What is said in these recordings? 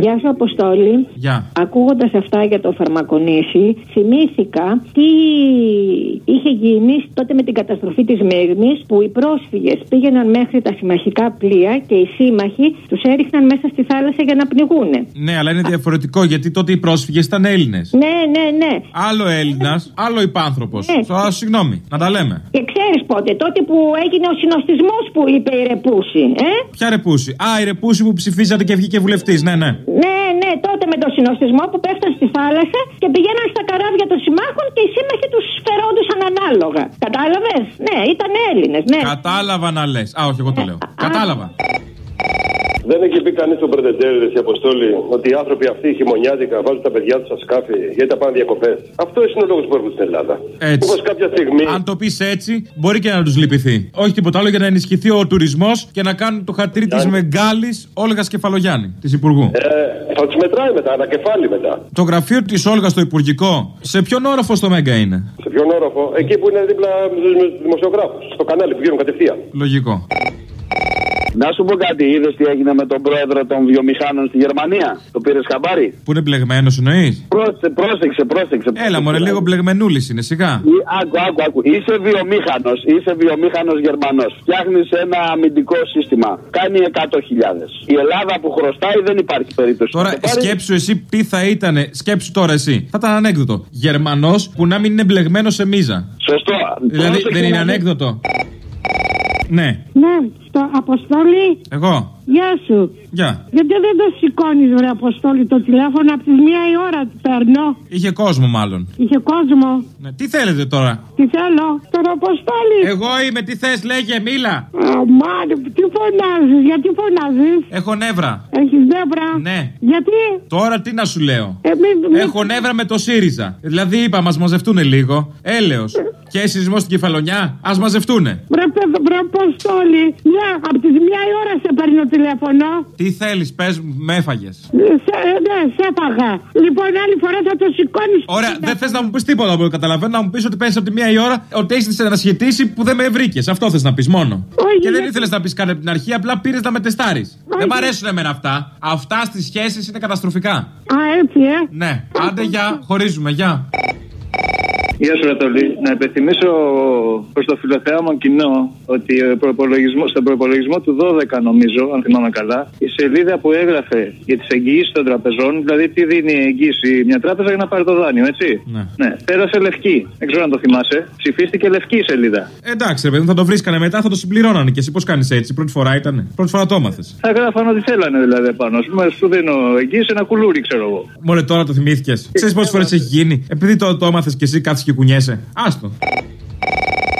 Γεια σου, Αποστόλη. Γεια. Ακούγοντας αυτά για το φαρμακονήσι, θυμήθηκα τι είχε γίνει τότε με την καταστροφή της Μύρνης που οι πρόσφυγες πήγαιναν μέχρι τα συμμαχικά πλοία και οι σύμμαχοι τους έριχναν μέσα στη θάλασσα για να πνιγούν. Ναι, αλλά είναι διαφορετικό γιατί τότε οι πρόσφυγες ήταν Έλληνες. Ναι, ναι, ναι. Άλλο Έλληνας, άλλο υπάνθρωπος. Ναι. Συγγνώμη, να τα λέμε. Και ξέρεις πότε, τότε που έγινε ο συνοστισμός που είπε η Ρεπούση, ε; Ποια ρεπούση; Α, η ρεπούση που ψηφίζατε και βγήκε βουλευτής, ναι, ναι. Ναι, ναι, τότε με το συνοστισμό που πέφταν στη θάλασσα και πηγαίναν στα καράβια των συμμάχων και οι σύμμαχοι τους φερόντουσαν ανάλογα. Κατάλαβες; Ναι, ήταν Έλληνες, ναι. Κατάλαβα να λες. Α, όχι, εγώ το λέω. Κατάλαβα. Δεν έχει πει κανείς στον Πρετεντέρη, η Αποστόλη, ότι οι άνθρωποι αυτοί χειμωνιάτικα βάζουν τα παιδιά τους στα σκάφη γιατί τα πάνε διακοπές. Αυτό είναι ο λόγος που έρχονται στην Ελλάδα. Έτσι. Όπω κάποια στιγμή. Αν το πεις έτσι, μπορεί και να τους λυπηθεί. Όχι τίποτα άλλο για να ενισχυθεί ο τουρισμός και να κάνουν το χατήρι της Μεγάλης Όλγας Κεφαλογιάννη, της Υπουργού. Ε, θα τους μετράει μετά, ανακεφάλι μετά. Το γραφείο της Όλγας στο Υπουργικό, σε ποιον όροφο στο Μέγκα είναι; Σε ποιον όροφο, εκεί που είναι δίπλα με του δημοσιογράφους. Στο κανάλι που βγαίνουν κατευθείαν. Λογικό. Να σου πω κάτι, είδες τι έγινε με τον πρόεδρο των βιομηχάνων στη Γερμανία; Το πήρες χαμπάρι; Που είναι μπλεγμένος εννοείς; Πρόσεξε, πρόσεξε, πρόσεξε. Έλα, μωρέ, λίγο μπλεγμενούλης είναι, σιγά. Ή- Άκου, άκου, άκου. Είσαι βιομήχανος, είσαι βιομήχανος Γερμανός. Φτιάχνεις ένα αμυντικό σύστημα. Κάνει 100.000. Η Ελλάδα που χρωστάει δεν υπάρχει περίπτωση. Τώρα Να το πάρει. σκέψου εσύ τι θα ήταν, σκέψου τώρα εσύ. Θα ήταν ανέκδοτο. Γερμανός που να μην είναι μπλεγμένος σε μίζα. Σωστό. Δηλαδή Πρόσεξε δεν είναι να δεις. ανέκδοτο. Ναι, Ναι, στο Αποστόλη, εγώ. γεια σου. Γεια. Γιατί δεν το σηκώνεις, ρε Αποστόλη, το τηλέφωνο από τις μία η ώρα του παίρνω. Είχε κόσμο μάλλον. Είχε κόσμο. Ναι, τι θέλετε τώρα; Τι θέλω, τον Αποστόλη. Εγώ είμαι, τι θες, λέγε, μίλα. Αμάν, τι φωνάζεις, γιατί φωνάζεις; Έχω νεύρα. Έχεις νεύρα; Ναι. Γιατί; Τώρα τι να σου λέω; Εμείς, Έχω νεύρα με το ΣΥΡΙΖΑ. Δηλαδή είπα, μας μαζευτούν λίγο. Έλεος. Και σεισμό στην κεφαλονιά, ας μαζευτούνε. Βρε, παιδ- βρε Αποστόλη, μια, από τις μία η ώρα σε παίρνω τηλέφωνο. Τι θέλεις, πες μου, με έφαγες. Σε, ναι, σε έφαγα. Λοιπόν, άλλη φορά θα το σηκώνεις. Ωραία, δεν θες να μου πεις τίποτα από ό,τι καταλαβαίνω. Να μου πεις ότι παίρνει από τη μία η ώρα ότι έχεις ανασχετήσει που δεν με βρήκες. Αυτό θες να πεις μόνο. Όχι, και δεν δεν- ήθελες να πεις κάτι από την αρχή, απλά πήρες να με τεστάρεις. Δεν μ' αρέσουν εμένα αυτά. Αυτά στις σχέσεις είναι καταστροφικά. Α, έτσι, ε. Ναι, άντε για, χωρίζουμε, γεια. Γεια σου, Ρατολή. Να υπενθυμίσω προς το φιλοθεάμον κοινό ότι ο προϋπολογισμός- στον προπολογισμό του 12, νομίζω, αν θυμάμαι καλά, η σελίδα που έγραφε για τις εγγυήσεις των τραπεζών, δηλαδή τι δίνει εγγύηση μια τράπεζα για να πάρει το δάνειο, έτσι. Ναι. ναι. Πέρασε λευκή. Δεν ξέρω αν το θυμάσαι. Ψηφίστηκε λευκή η σελίδα. Εντάξει, ρε παιδί, μου, θα το βρίσκανε μετά, θα το συμπληρώνανε. Και εσύ πώς κάνεις έτσι, πρώτη φορά ήταν. Πρώτη φορά το έμαθες; Θα γράφαν ό,τι θέλανε δηλαδή επάνω. Α πούμε, σου δίνω εγγύηση ένα κουλούρι, ξέρω εγώ. Μωρέ, τώρα το θυμήθηκες. Ξέρεις πόσες φορές έχει γίνει; Επειδή το, το έμαθες και εσύ κάθεσαι και κουνιέσαι. Άστο.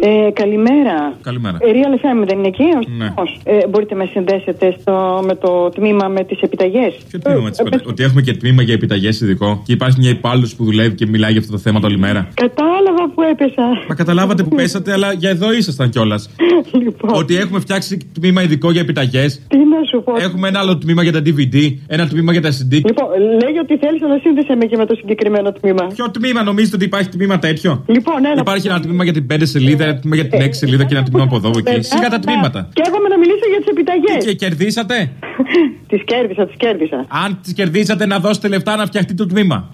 Ε, καλημέρα. Καλημέρα. Ε, Real FM δεν είναι εκεί, ο Ναι. σταθμός; Ε, μπορείτε να με συνδέσετε στο, με το τμήμα με τις επιταγές. Ποιο τμήμα με τις επιταγές; Ότι έχουμε και τμήμα για επιταγές ειδικό και υπάρχει μια υπάλληλος που δουλεύει και μιλάει για αυτό το θέμα όλη μέρα. Κατάλαβα που έπεσα. Μα καταλάβατε που πέσατε, αλλά για εδώ ήσασταν κιόλας. λοιπόν, Ότι έχουμε φτιάξει τμήμα ειδικό για επιταγές. τι να σου πω. Έχουμε ένα άλλο τμήμα για τα DVD, ένα τμήμα για τα CD. Λοιπόν, λέει ότι θέλεις να σύνδεσαι με και με το συγκεκριμένο τμήμα. Ποιο τμήμα νομίζετε ότι υπάρχει τμήμα τέτοιο; Λοιπόν, έλα. Υπάρχει ένα τμήμα για την 5 σελίδα, ένα τμήμα για την 6 σελίδα και ένα τμήμα από εδώ από εκεί. Σιγά τα τμήματα. Και εγώ να μιλήσω για τις επιταγές. Και κερδίσατε. τις κέρδισα, τις κέρδισα. Αν τις κερδίσατε, να δώσετε λεφτά να φτιαχτεί το τμήμα.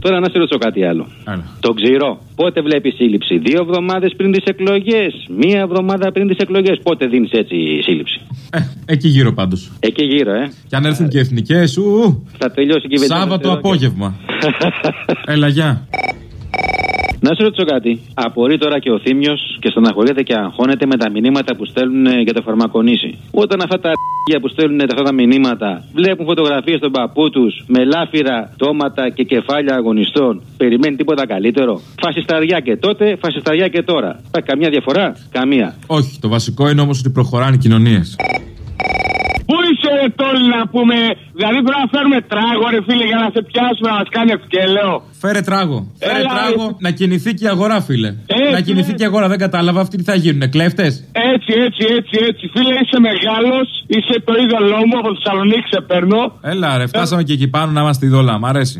Τώρα να σε ρωτήσω κάτι άλλο. Άρα. Το ξηρό. Πότε βλέπεις σύλληψη, Δύο εβδομάδες πριν τις εκλογές, Μία εβδομάδα πριν τις εκλογές; Πότε δίνεις έτσι σύλληψη; Ε, εκεί γύρω πάντως. Εκεί γύρω, ε. Και αν έρθουν και εθνικές, ου, Θα τελειώσει και η βενζίνη. Σάββατο απόγευμα. Έλα, γεια. Να σου ρωτήσω κάτι. Απορεί τώρα και ο Θήμιος και στεναχωρείται και αγχώνεται με τα μηνύματα που στέλνουν ε, για το φαρμακονήσι. Όταν αυτά τα αρχεία που στέλνουν αυτά τα μηνύματα βλέπουν φωτογραφίες των παππού τους με λάφυρα, τόματα και κεφάλια αγωνιστών, περιμένει τίποτα καλύτερο. Φασισταριά και τότε, φασισταριά και τώρα. Υπάρχει καμία διαφορά; Καμία. Όχι, το βασικό είναι όμως ότι προχωράνε οι κοινωνίες. Πού είσαι ρε τόλι να πούμε, δηλαδή πρέπει να φέρουμε τράγο ρε φίλε για να σε πιάσουμε να μας κάνει ευκέλαιο. Φέρε τράγο. Φέρε Έλα, τράγο ρε. να κινηθεί και η αγορά, φίλε. Έτσι, να κινηθεί ε. και η αγορά, δεν κατάλαβα. Αυτοί τι θα γίνουνε, κλέφτες; Έτσι, έτσι, έτσι, έτσι. Φίλε, είσαι μεγάλος, είσαι το είδωλό μου, από Θεσσαλονίκη σε παίρνω. Έλα, ρε, φτάσαμε και εκεί πάνω να είμαστε ειδωλά. Μ' αρέσει.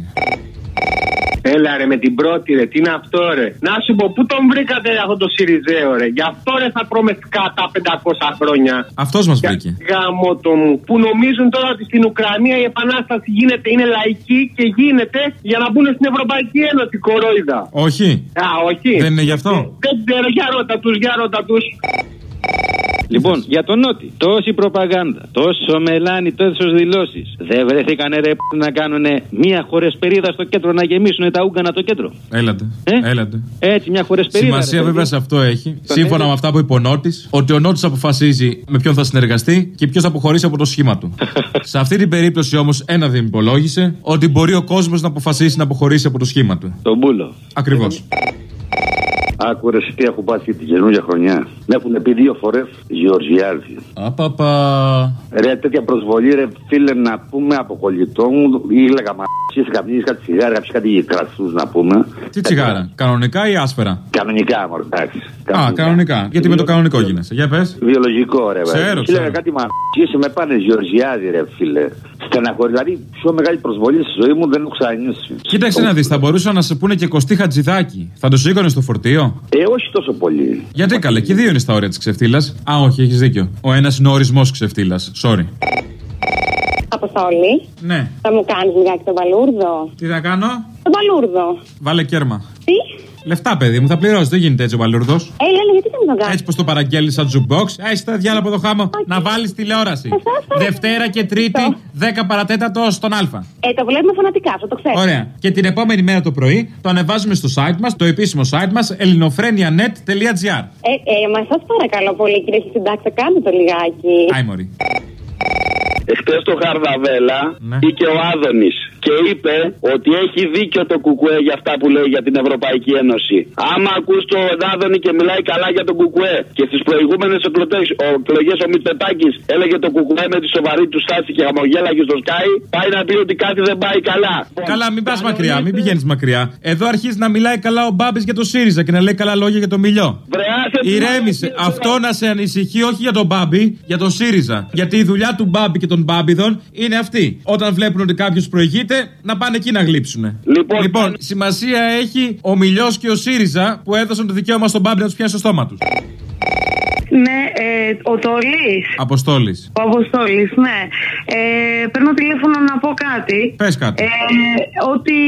Έλα ρε με την πρώτη ρε, τι είναι αυτό ρε; Να σου πω, πού τον βρήκατε αυτό το Σιριζέο ρε; Γι' αυτό ρε θα τρώμε σκάτα 500 χρόνια. Αυτός μας βρήκε. Γάμο το μου. Που νομίζουν τώρα ότι στην Ουκρανία η επανάσταση γίνεται, είναι λαϊκή και γίνεται για να μπουν στην Ευρωπαϊκή Ένωση. Κορόιδα. Όχι. Α, όχι. Δεν είναι γι' αυτό; Δεν ξέρω, για ρώτα τους, για ρώτα τους. Λοιπόν, για τον Νότι, τόση προπαγάνδα, τόσο μελάνι, τόσες δηλώσεις. Δεν βρεθήκανε ρε π- να κάνουν μία χωρεσπερίδα στο κέντρο να γεμίσουν τα ούγκανα το κέντρο. Έλατε. Ε; Έλατε. Έτσι, μια χωρεσπερίδα. Σημασία ρε, βέβαια παιδί. σε αυτό έχει, Τον σύμφωνα έλεγε. με αυτά που είπε ο Νότης, ότι ο Νότης αποφασίζει με ποιον θα συνεργαστεί και ποιος θα αποχωρήσει από το σχήμα του. σε αυτή την περίπτωση όμως, ένα δεν υπολόγισε, ότι μπορεί ο κόσμος να αποφασίσει να αποχωρήσει από το σχήμα του. Τον μπούλο. Ακριβώς. Άκουρε τι έχω πάθει την καινούργια χρονιά. Με έχουν πει δύο φορές Γεωργιάδη. Απαπα. Ρε, τέτοια προσβολή, ρε, φίλε, να πούμε από κολλητό μου, ή λέγα μα καμπνίσει κάτι τσιγάρα, κάποιοι κάτι κρασού να πούμε. Τι τσιγάρα, κανονικά ή άσφαιρα. Κανονικά, μωρέ, εντάξει. Α, κανονικά. Γιατί με το κανονικό γίνεσαι. Για πες. Βιολογικό, ρε, Ξέρω, βέβαια. ξέρω. Λέγα κάτι μα με πάνε Γεωργιάδη, ρε, φίλε. Στεναχωρή, δηλαδή, πιο μεγάλη προσβολή στη ζωή μου δεν έχω ξανανιώσει. Κοίταξε να δεις, θα μπορούσαν να σε πούνε και κοστί χατζηδάκι. Θα το σήκωνε στο φορτίο. Ε, όχι τόσο πολύ. Γιατί καλέ, και δύο είναι στα όρια της ξεφτύλας. Α, όχι, έχεις δίκιο. Ο ένας είναι ο ορισμός ξεφτύλας. Sorry. Αποστόλη, Ναι. θα μου κάνεις λιγάκι τον παλούρδο. Τι θα κάνω, Τον παλούρδο. βάλε κέρμα. Τι; Λεφτά, παιδί μου, θα πληρώσεις. Δεν γίνεται έτσι ο παλούρδο. Έλα, έλα, γιατί δεν μου τον κάνεις; Έτσι πως το παραγγέλνεις σαν jukebox. Έχει τα διάλογο από το χάμο. Να βάλεις τηλεόραση. Δευτέρα και Τρίτη, 10 παρατέτατο στον Α. Ε, το βλέπουμε φανατικά, αυτό το ξέρω. Ωραία. Και την επόμενη μέρα το πρωί το ανεβάζουμε στο site μας, το επίσημο site μας, ελληνοφρένια.net.gr. Ε, ε, μα σας παρακαλώ πολύ, κύριε Συντάξα, κάντε το λιγάκι. Άι, μωρή. Εχθές το Χαρδαβέλα Ναι. είχε ο Άδωνης και είπε ότι έχει δίκιο το Κουκουέ για αυτά που λέει για την Ευρωπαϊκή Ένωση. Άμα ακούς τον Άδωνη και μιλάει καλά για τον Κουκουέ και στις προηγούμενες εκλογές ο Μητσοτάκης έλεγε το Κουκουέ με τη σοβαρή του στάση και χαμογέλαγε στο Sky, πάει να πει ότι κάτι δεν πάει καλά. Καλά, μην πας μακριά, μην πηγαίνεις μακριά. Εδώ αρχίζει να μιλάει καλά ο Μπάμπης για το ΣΥΡΙΖΑ και να λέει καλά λόγια για το Μιλιό. Ηρέμησε. Αυτό να σε ανησυχεί όχι για τον Μπάμπη, για τον ΣΥΡΙΖΑ. Γιατί η δουλειά του Μπάμπη και των Μπάμπιδων είναι αυτή. Όταν βλέπουν ότι κάποιος προηγείται, να πάνε εκεί να γλύψουν. Λοιπόν, σημασία έχει ο Μιλιός και ο ΣΥΡΙΖΑ που έδωσαν το δικαίωμα στον Μπάμπη να τους πιάσει στο στόμα τους. Ναι, ε, ο Τόλης. Αποστόλης. Ο Αποστόλης, ναι. Ε, παίρνω τηλέφωνο να πω κάτι. Πες κάτι. Ε, ότι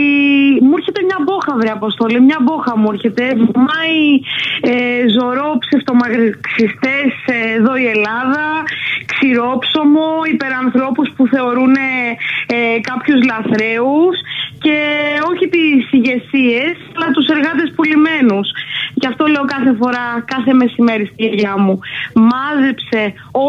μου έρχεται μια μπόχα, βρε Αποστόλη. Μια μπόχα μου έρχεται. Βουμάει ε, ζωρό ψευτομαγρυξιστές ε, εδώ η Ελλάδα. Ξηρόψωμο, υπερανθρώπους που θεωρούν ε, κάποιους λαθρέους και όχι τις ηγεσίες, αλλά τους εργάτες πουλημένους. Γι' αυτό λέω κάθε φορά, κάθε μεσημέρι στη γιαγιά μου, μάζεψε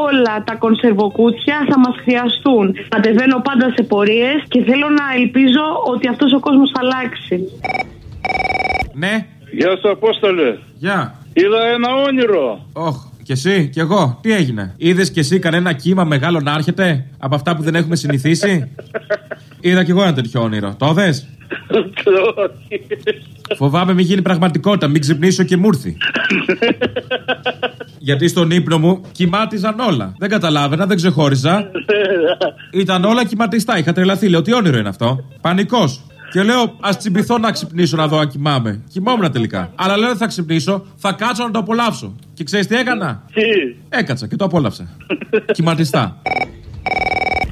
όλα τα κονσερβοκούτια, θα μας χρειαστούν. Κατεβαίνω πάντα σε πορείες και θέλω να ελπίζω ότι αυτός ο κόσμος θα αλλάξει. Ναι. Γεια σου, Απόστολε. Γεια. Είδα ένα όνειρο. Όχ. Και εσύ, κι εγώ. Τι έγινε; Είδες κι εσύ κανένα κύμα μεγάλο να έρχεται από αυτά που δεν έχουμε συνηθίσει; Είδα κι εγώ ένα τέτοιο όνειρο. Το δες; Φοβάμαι μην γίνει πραγματικότητα, μην ξυπνήσω και μου έρθει. Γιατί στον ύπνο μου κοιμάτιζαν όλα. Δεν καταλάβαινα, δεν ξεχώριζα. Ήταν όλα κυματιστά. Είχα τρελαθεί. Λέω τι όνειρο είναι αυτό; Πανικός. Και λέω, ας τσιμπηθώ να ξυπνήσω να δω αν κοιμάμαι. Κοιμόμουν τελικά. Αλλά λέω δεν θα ξυπνήσω, θα κάτσω να το απολαύσω. Και ξέρεις τι έκανα; Τι; Έκατσα και το απόλαυσα. Κυματιστά.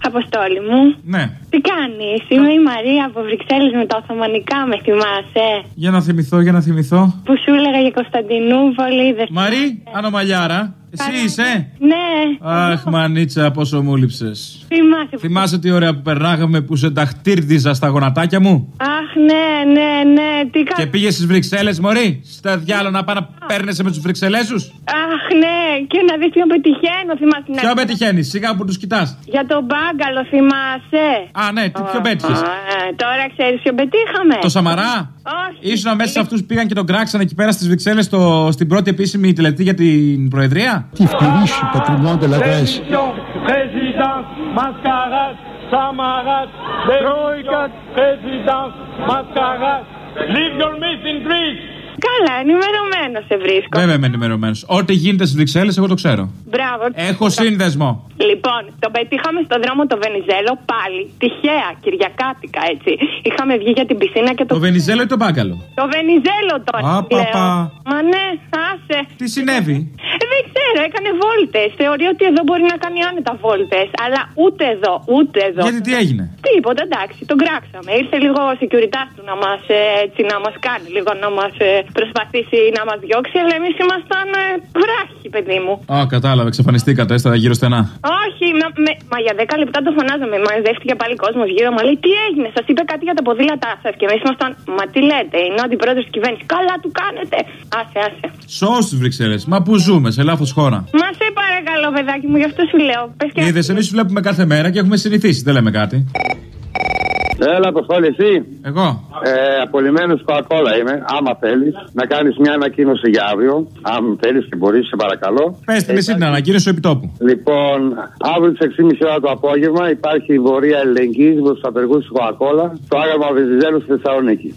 Αποστόλη μου. Ναι. Τι κάνεις, είμαι η Μαρία από Βρυξέλλες με τα Οθωμανικά, με θυμάσαι; Για να θυμηθώ, για να θυμηθώ. Που σου έλεγα για Κωνσταντινούπολη. Δε... Μαρή, ανομαλιάρα. Εσύ είσαι; Ναι, Αχ, μανίτσα, πόσο μου λείψες. θυμάσαι. Θυμάσαι τι ωραία που περνάγαμε που σε ταχτήρδιζα στα γονατάκια μου; Αχ, ναι, ναι, ναι, τι Και κάνει. πήγες στις Βρυξέλλες, Μωρή; Στα διάλογα να πάει να παίρνεσαι με τους Βρυξελέζου. Αχ, ναι, και να δεις ποιον πετυχαίνω, θυμάσαι. την Ποιο αρχή. πετυχαίνεις, σιγά που τους κοιτάς. Για τον μπάγκαλο, θυμάσαι. Α, ναι, τι ποιο πέτυχες; Ε, τώρα ξέρεις ποιο πετύχαμε. Το Σαμαρά; Όχι. Ήσουν μέσα σε αυτούς που πήγαν και τον κράξαν εκεί πέρα στις Βρυξέλλες στο... στην πρώτη επίσημη τελετή για την Προεδρία; Τι φτυρίσει patrimoine de la Grèce. Présidence, mascarade, Samaras, Troika, présidence, mascarade. Leave your myth in Greece. Καλά, ενημερωμένος σε βρίσκω. Βέβαια είμαι ενημερωμένος. Ό,τι γίνεται στις Βρυξέλλες, εγώ το ξέρω. Μπράβο. Έχω σύνδεσμο. Λοιπόν, τον πετύχαμε στον δρόμο το Βενιζέλο πάλι. Τυχαία, Κυριακάτικα έτσι. Είχαμε βγει για την πισίνα και το. Το Βενιζέλο ή το μπάκαλο. Το Βενιζέλο τώρα. Α, λέω. παπα. Μα ναι, άσε. Τι συνέβη; Ε, δεν ξέρω, έκανε βόλτες. Θεωρεί ότι εδώ μπορεί να κάνει άνετα βόλτες. Αλλά ούτε εδώ, ούτε εδώ. Γιατί τι έγινε; Τίποτα, εντάξει, τον κράξαμε. Ήρθε λίγο ο security του να μας έτσι να μας κάνει, λίγο να μας προσπαθήσει να μας διώξει. Αλλά εμείς ήμασταν ε, βράχοι, παιδί μου. Α, κατάλαβα, εξαφανιστήκατε, έστερα γύρω στενά. Όχι, μα, με, μα για 10 λεπτά το φωνάζαμε. Μαζεύτηκε πάλι κόσμος γύρω. Μα λέει τι έγινε, σας είπε κάτι για τα ποδήλατά σας. Και εμείς ήμασταν, μα τι λέτε, είναι ο αντιπρόεδρος της κυβέρνησης. Καλά του κάνετε. Άσε, άσε. Σώ στι Βρυξέλλες. Μα πού ζούμε, σε λάθος χώρα. Μα σε παρακαλώ, παιδάκι μου, γι' αυτό σου λέω. Πες και Είδες, εμείς σου βλέπουμε κάθε μέρα και έχουμε συνηθίσει, δεν λέμε κάτι. Έλα, Αποστόλη, εσύ. Εγώ. Ε, Απολυμμένο Coca-Cola είμαι. Άμα θέλεις να κάνεις μια ανακοίνωση για αύριο. Αν θέλεις και μπορείς, σε παρακαλώ. Πες την εσύ την ανακοίνωση επιτόπου. Λοιπόν, αύριο τι 6.30 ώρα το απόγευμα υπάρχει η βορεία ελληνικής προ του απεργού τη Coca-Cola στο άγαλμα Βεζιζέλου στη Θεσσαλονίκη.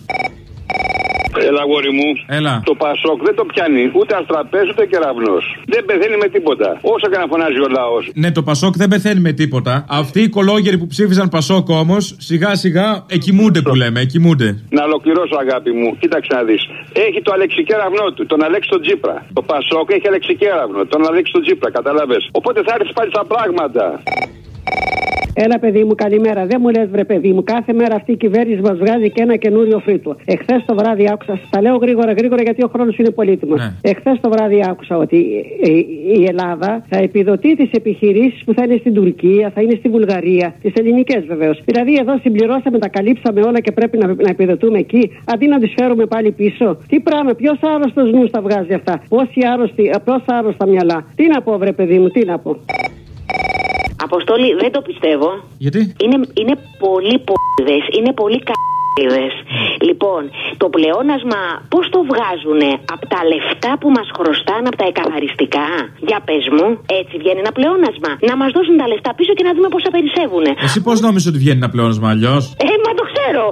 Έλα, αγόρι μου. Έλα. Το Πασόκ δεν το πιάνει ούτε αστραπέ ούτε κεραυνός. Δεν πεθαίνει με τίποτα. Όσο και να φωνάζει ο λαός. Ναι, το Πασόκ δεν πεθαίνει με τίποτα. Αυτοί οι κολόγεροι που ψήφισαν Πασόκ όμως, σιγά σιγά εκοιμούνται που λέμε, εκοιμούνται. Να ολοκληρώσω, αγάπη μου. Κοίταξε να δεις. Έχει το αλεξικέραυνό του, τον Αλέξη τον Τζίπρα. Το Πασόκ έχει αλεξικέραυνο, τον Αλέξη τον Τζίπρα, καταλαβέ. Οπότε θα έρθεις πάλι στα πράγματα. Έλα, παιδί μου, καλημέρα. Δεν μου λες, βρε παιδί μου, κάθε μέρα αυτή η κυβέρνηση μας βγάζει και ένα καινούριο φρύτο. Εχθές το βράδυ άκουσα, τα λέω γρήγορα γρήγορα γιατί ο χρόνος είναι πολύτιμος. Ναι. Εχθές το βράδυ άκουσα ότι ε, η Ελλάδα θα επιδοτεί τις επιχειρήσεις που θα είναι στην Τουρκία, θα είναι στη Βουλγαρία, τις ελληνικές βεβαίως. Δηλαδή εδώ συμπληρώσαμε, τα καλύψαμε όλα και πρέπει να, να επιδοτούμε εκεί, αντί να τις φέρουμε πάλι πίσω. Τι πράγμα, ποιος άρρωστος νους τα βγάζει αυτά, πόσοι άρρωστοι, πόσα άρρωστα μυαλά; Τι να πω, βρε παιδί μου, τι να πω. Αποστόλη, δεν το πιστεύω. Γιατί; Είναι, είναι πολύ πόδες, είναι πολύ κ***δες. Λοιπόν, το πλεόνασμα πώς το βγάζουνε; Από τα λεφτά που μας χρωστάνε από τα εκαθαριστικά; Για πες μου, έτσι βγαίνει ένα πλεόνασμα. Να μας δώσουν τα λεφτά πίσω και να δούμε πόσα περισσεύουνε. Εσύ πώς νόμιζες ότι βγαίνει ένα πλεόνασμα αλλιώς; Ε, μα το ξέρω.